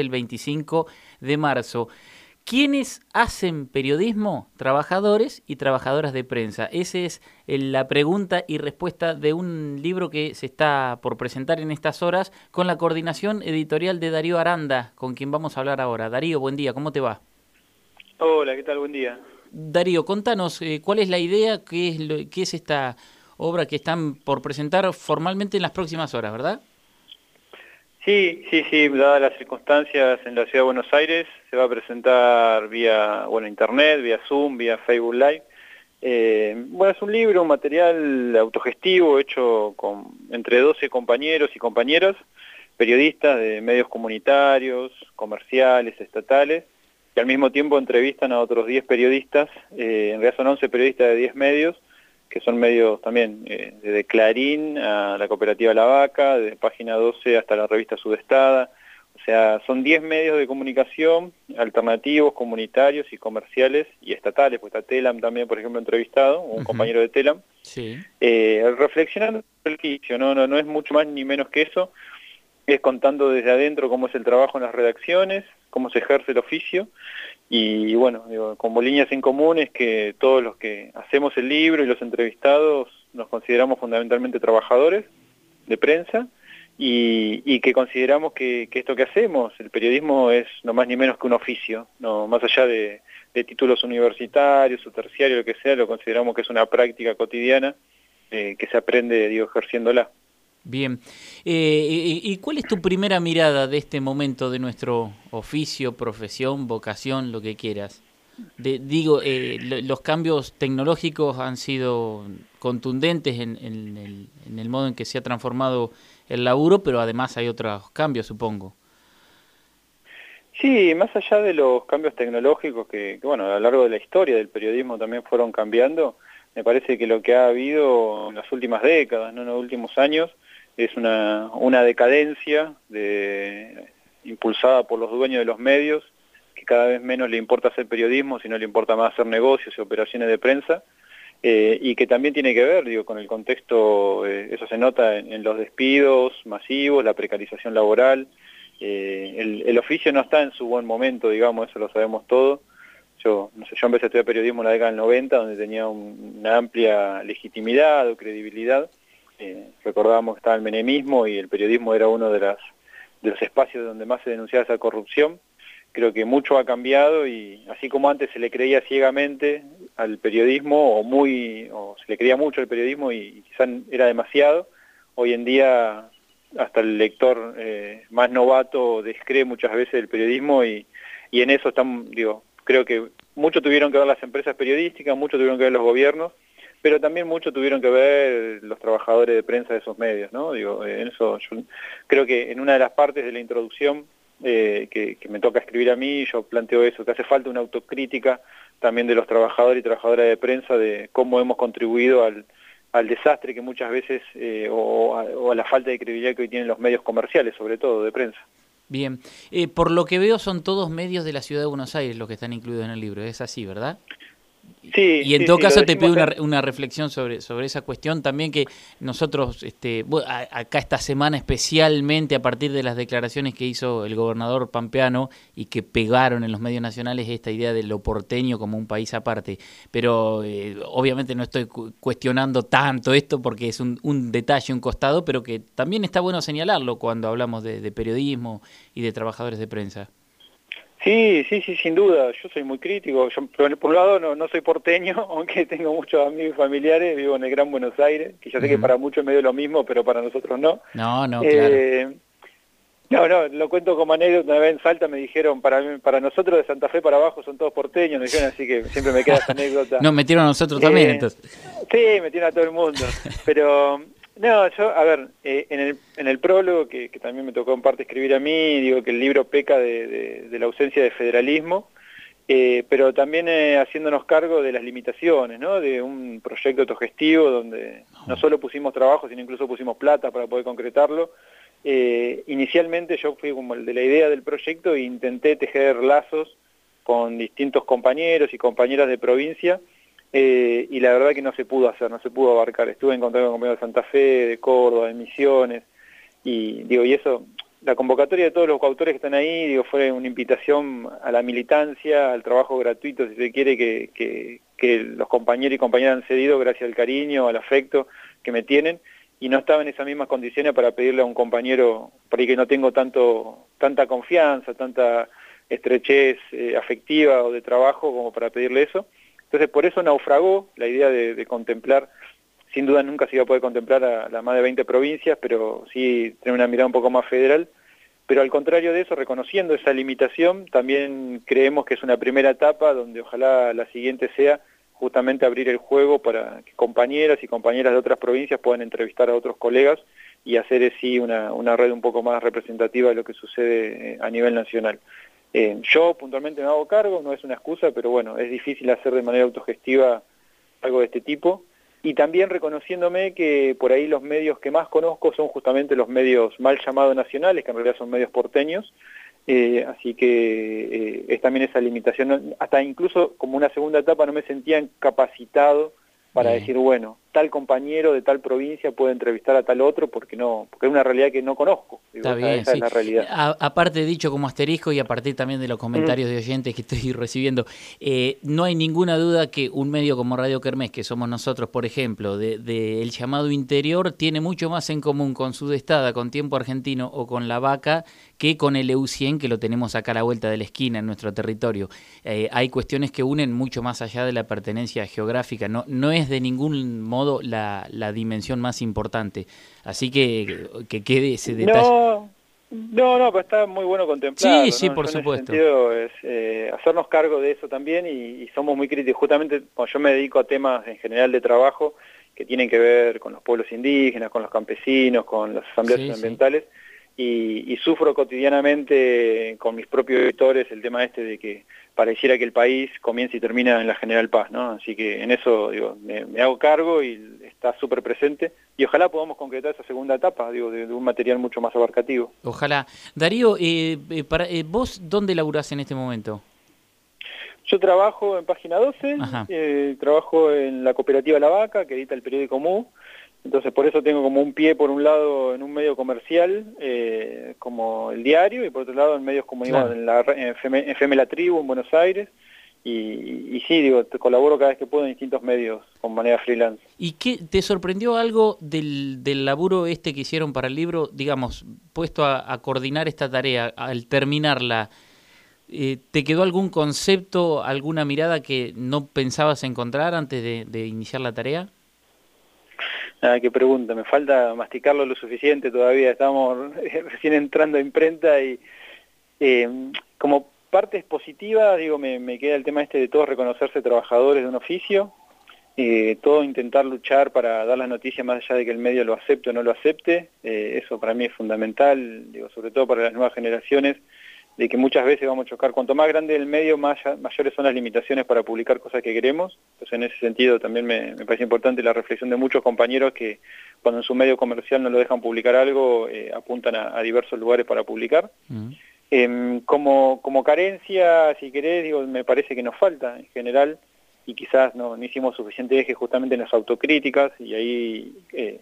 el 25 de marzo. ¿Quiénes hacen periodismo? Trabajadores y trabajadoras de prensa. Esa es eh, la pregunta y respuesta de un libro que se está por presentar en estas horas con la coordinación editorial de Darío Aranda, con quien vamos a hablar ahora. Darío, buen día, ¿cómo te va? Hola, ¿qué tal? Buen día. Darío, contanos, eh, ¿cuál es la idea? ¿Qué es, lo, ¿Qué es esta obra que están por presentar formalmente en las próximas horas, verdad? Sí, sí, sí, dadas las circunstancias en la Ciudad de Buenos Aires, se va a presentar vía bueno, internet, vía Zoom, vía Facebook Live. Eh, bueno, es un libro, un material autogestivo hecho con entre 12 compañeros y compañeras, periodistas de medios comunitarios, comerciales, estatales, que al mismo tiempo entrevistan a otros 10 periodistas, eh, en realidad son 11 periodistas de 10 medios, que son medios también eh, de Clarín a la cooperativa La Vaca, de Página 12 hasta la revista Sudestada, o sea, son 10 medios de comunicación alternativos, comunitarios y comerciales y estatales, pues está Telam también, por ejemplo, entrevistado, un compañero de Telam, sí. eh, reflexionando el oficio, ¿no? No, no es mucho más ni menos que eso, es contando desde adentro cómo es el trabajo en las redacciones, cómo se ejerce el oficio y bueno, como líneas en común es que todos los que hacemos el libro y los entrevistados nos consideramos fundamentalmente trabajadores de prensa y, que consideramos que, esto que hacemos, el periodismo, es no más ni menos que un oficio, no más allá de, títulos universitarios o terciarios, lo que sea, lo consideramos que es una práctica cotidiana eh, que se aprende, digo, ejerciéndola. Bien. Eh, y, cuál es tu primera mirada de este momento de nuestro oficio, profesión, vocación, lo que quieras? digo, eh, los cambios tecnológicos han sido contundentes en, el, modo en que se ha transformado el laburo, pero además hay otros cambios, supongo. Sí, más allá de los cambios tecnológicos que, que, bueno, a lo largo de la historia del periodismo también fueron cambiando, me parece que lo que ha habido en las últimas décadas, ¿no? en los últimos años, es una, una decadencia de, impulsada por los dueños de los medios, que cada vez menos le importa hacer periodismo, sino le importa más hacer negocios y operaciones de prensa, eh, y que también tiene que ver digo, con el contexto, eh, eso se nota en, los despidos masivos, la precarización laboral, eh, el, oficio no está en su buen momento, digamos, eso lo sabemos todos. Yo, no sé, yo empecé a estudiar periodismo en la década del 90, donde tenía una amplia legitimidad o credibilidad, eh, recordábamos que estaba el menemismo y el periodismo era uno de, las, de los espacios donde más se denunciaba esa corrupción. Creo que mucho ha cambiado y así como antes se le creía ciegamente al periodismo o muy o se le creía mucho al periodismo y, quizás era demasiado, hoy en día hasta el lector eh, más novato descree muchas veces el periodismo y, y en eso están, digo, creo que mucho tuvieron que ver las empresas periodísticas, mucho tuvieron que ver los gobiernos pero también mucho tuvieron que ver los trabajadores de prensa de esos medios, ¿no? Digo, en eso yo creo que en una de las partes de la introducción eh, que, me toca escribir a mí, yo planteo eso, que hace falta una autocrítica también de los trabajadores y trabajadoras de prensa de cómo hemos contribuido al, desastre que muchas veces, eh, o, a, la falta de credibilidad que hoy tienen los medios comerciales, sobre todo de prensa. Bien, eh, por lo que veo son todos medios de la ciudad de Buenos Aires los que están incluidos en el libro, ¿es así, verdad? Y en todo caso te pido una, una, reflexión sobre, sobre esa cuestión también que nosotros, este, acá esta semana especialmente a partir de las declaraciones que hizo el gobernador Pampeano y que pegaron en los medios nacionales esta idea de lo porteño como un país aparte, pero eh, obviamente no estoy cuestionando tanto esto porque es un, un, detalle, un costado, pero que también está bueno señalarlo cuando hablamos de periodismo y de trabajadores de prensa. Sí, sí, sí, sin duda. Yo soy muy crítico. Yo, por un lado, no, no soy porteño, aunque tengo muchos amigos y familiares. Vivo en el Gran Buenos Aires, que yo sé que para muchos es medio lo mismo, pero para nosotros no. No, no, claro. Eh, no, no, lo cuento como anécdota. Una vez en Salta me dijeron, para para nosotros de Santa Fe para abajo son todos porteños, me dijeron, así que siempre me queda esa anécdota. no, metieron a nosotros también, eh, entonces. Sí, metieron a todo el mundo. Pero no, yo, a ver, eh, en, el, en el prólogo, que, también me tocó en parte escribir a mí, digo que el libro peca de, la ausencia de federalismo, eh, pero también eh, haciéndonos cargo de las limitaciones, ¿no? De un proyecto autogestivo donde no solo pusimos trabajo, sino incluso pusimos plata para poder concretarlo. inicialmente yo fui como el de la idea del proyecto e intenté tejer lazos con distintos compañeros y compañeras de provincia, eh, y la verdad que no se pudo hacer, no se pudo abarcar. Estuve en contacto con compañeros de Santa Fe, de Córdoba, de Misiones, y digo, y eso la convocatoria de todos los coautores que están ahí, digo, fue una invitación a la militancia, al trabajo gratuito, si se quiere, que, los compañeros y compañeras han cedido gracias al cariño, al afecto que me tienen, y no estaba en esas mismas condiciones para pedirle a un compañero, por ahí que no tengo tanto, tanta confianza, tanta estrechez eh, afectiva o de trabajo como para pedirle eso. Entonces por eso naufragó la idea de contemplar sin duda nunca se iba a poder contemplar a las más de 20 provincias, pero sí tener una mirada un poco más federal. Pero al contrario de eso, reconociendo esa limitación, también creemos que es una primera etapa donde ojalá la siguiente sea justamente abrir el juego para que compañeras y compañeras de otras provincias puedan entrevistar a otros colegas y hacer así una, una red un poco más representativa de lo que sucede eh, a nivel nacional. Eh, yo puntualmente me hago cargo, no es una excusa, pero bueno, es difícil hacer de manera autogestiva algo de este tipo. Y también reconociéndome que por ahí los medios que más conozco son justamente los medios mal llamados nacionales, que en realidad son medios porteños, eh, así que eh, es también esa limitación, hasta incluso como una segunda etapa no me sentía capacitado para decir, bueno, tal compañero de tal provincia puede entrevistar a tal otro porque no porque es una realidad que no conozco. Está bien, esa es la realidad. aparte dicho como asterisco y a partir también de los comentarios de oyentes que estoy recibiendo, eh, no hay ninguna duda que un medio como Radio Kermés, que somos nosotros, por ejemplo, del de, el llamado interior, tiene mucho más en común con Sudestada, con Tiempo Argentino o con La Vaca que con el EU100 que lo tenemos acá a la vuelta de la esquina en nuestro territorio. Eh, hay cuestiones que unen mucho más allá de la pertenencia geográfica, no, no es de ningún modo la, la dimensión más importante. Así que que quede ese detalle. No, no, no, pero está muy bueno contemplarlo. Sí, sí, por supuesto. En sentido es eh, hacernos cargo de eso también y, somos muy críticos. Justamente cuando yo me dedico a temas en general de trabajo que tienen que ver con los pueblos indígenas, con los campesinos, con las asambleas ambientales y, sufro cotidianamente con mis propios editores el tema este de que pareciera que el país comienza y termina en la General Paz, ¿no? Así que en eso digo, me, hago cargo y está súper presente y ojalá podamos concretar esa segunda etapa, digo, de, un material mucho más abarcativo. Ojalá. Darío, eh, eh para, eh, ¿vos dónde laburás en este momento? Yo trabajo en Página 12, eh, trabajo en la cooperativa La Vaca, que edita el periódico MU, entonces por eso tengo como un pie por un lado en un medio comercial eh, como el diario y por otro lado en medios como en, la, en, FM, La Tribu en Buenos Aires y, sí, digo, te colaboro cada vez que puedo en distintos medios con manera freelance. ¿Y qué te sorprendió algo del, del laburo este que hicieron para el libro, digamos, puesto a, coordinar esta tarea, al terminarla? Eh, ¿Te quedó algún concepto, alguna mirada que no pensabas encontrar antes de iniciar la tarea? Ah, qué pregunta, me falta masticarlo lo suficiente todavía, estamos recién entrando a imprenta y eh, como partes positivas, digo, me, queda el tema este de todos reconocerse trabajadores de un oficio, eh, todo intentar luchar para dar las noticias más allá de que el medio lo acepte o no lo acepte, eh, eso para mí es fundamental, digo, sobre todo para las nuevas generaciones, de que muchas veces vamos a chocar. Cuanto más grande el medio, más, mayores son las limitaciones para publicar cosas que queremos. Entonces, en ese sentido, también me, parece importante la reflexión de muchos compañeros que cuando en su medio comercial no lo dejan publicar algo, eh, apuntan a, diversos lugares para publicar. Mm. Em, como, como carencia, si querés, digo, me parece que nos falta en general y quizás no, no hicimos suficiente eje justamente en las autocríticas y ahí... Eh,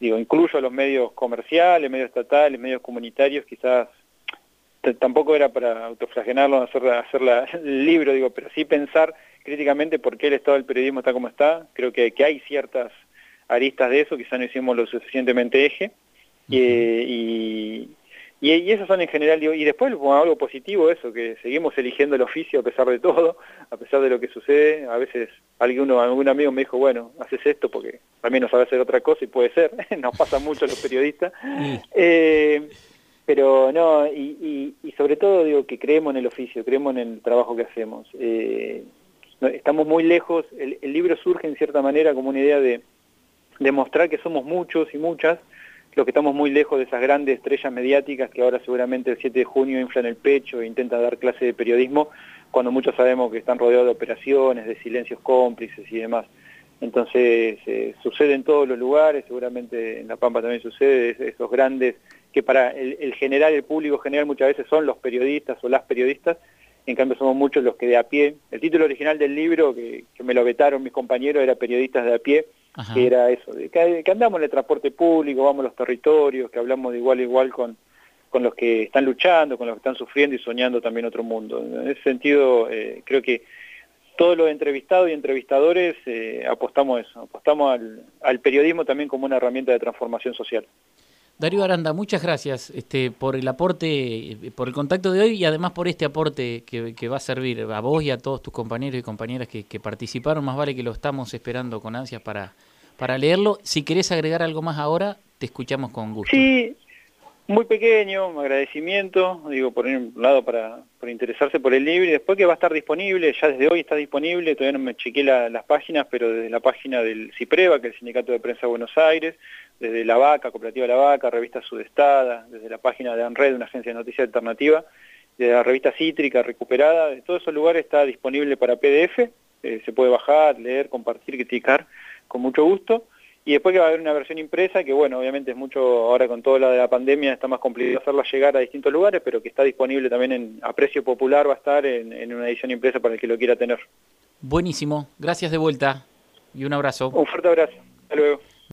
digo, incluyo los medios comerciales, medios estatales, medios comunitarios, quizás tampoco era para autoflagelarlo, hacer, hacer el libro, digo, pero sí pensar críticamente por qué el estado del periodismo está como está. Creo que, que hay ciertas aristas de eso, quizá no hicimos lo suficientemente eje. y, y, eso son en general, digo, y después algo positivo eso, que seguimos eligiendo el oficio a pesar de todo, a pesar de lo que sucede. A veces alguno, algún amigo me dijo, bueno, haces esto porque también no sabe hacer otra cosa y puede ser, nos pasa mucho a los periodistas. Eh, pero no, y, sobre todo digo que creemos en el oficio, creemos en el trabajo que hacemos. Eh, estamos muy lejos, el, libro surge en cierta manera como una idea de demostrar que somos muchos y muchas, los que estamos muy lejos de esas grandes estrellas mediáticas que ahora seguramente el 7 de junio inflan el pecho e intentan dar clase de periodismo, cuando muchos sabemos que están rodeados de operaciones, de silencios cómplices y demás. Entonces, eh, sucede en todos los lugares, seguramente en La Pampa también sucede, esos grandes que para el, general, el público general muchas veces son los periodistas o las periodistas, en cambio somos muchos los que de a pie, el título original del libro, que, me lo vetaron mis compañeros, era Periodistas de a pie, que era eso, que, andamos en el transporte público, vamos a los territorios, que hablamos de igual a igual con, con los que están luchando, con los que están sufriendo y soñando también otro mundo. En ese sentido, eh, creo que todos los entrevistados y entrevistadores eh, apostamos a eso, apostamos al, periodismo también como una herramienta de transformación social. Darío Aranda, muchas gracias este, por el aporte, por el contacto de hoy y además por este aporte que, va a servir a vos y a todos tus compañeros y compañeras que, participaron. Más vale que lo estamos esperando con ansias para, para leerlo. Si querés agregar algo más ahora, te escuchamos con gusto. Sí, muy pequeño, agradecimiento, digo, por un lado para, por interesarse por el libro y después que va a estar disponible, ya desde hoy está disponible, todavía no me chequé las páginas, pero desde la página del CIPREVA, que es el Sindicato de Prensa de Buenos Aires, desde La Vaca, Cooperativa La Vaca, Revista Sudestada, desde la página de ANRED, una agencia de noticias alternativa, de la revista Cítrica recuperada, de todos esos lugares está disponible para PDF, eh, se puede bajar, leer, compartir, criticar con mucho gusto. Y después que va a haber una versión impresa, que bueno, obviamente es mucho, ahora con todo lo de la pandemia está más complicado hacerla llegar a distintos lugares, pero que está disponible también en, a precio popular, va a estar en, en una edición impresa para el que lo quiera tener. Buenísimo, gracias de vuelta y un abrazo. Un fuerte abrazo, hasta luego.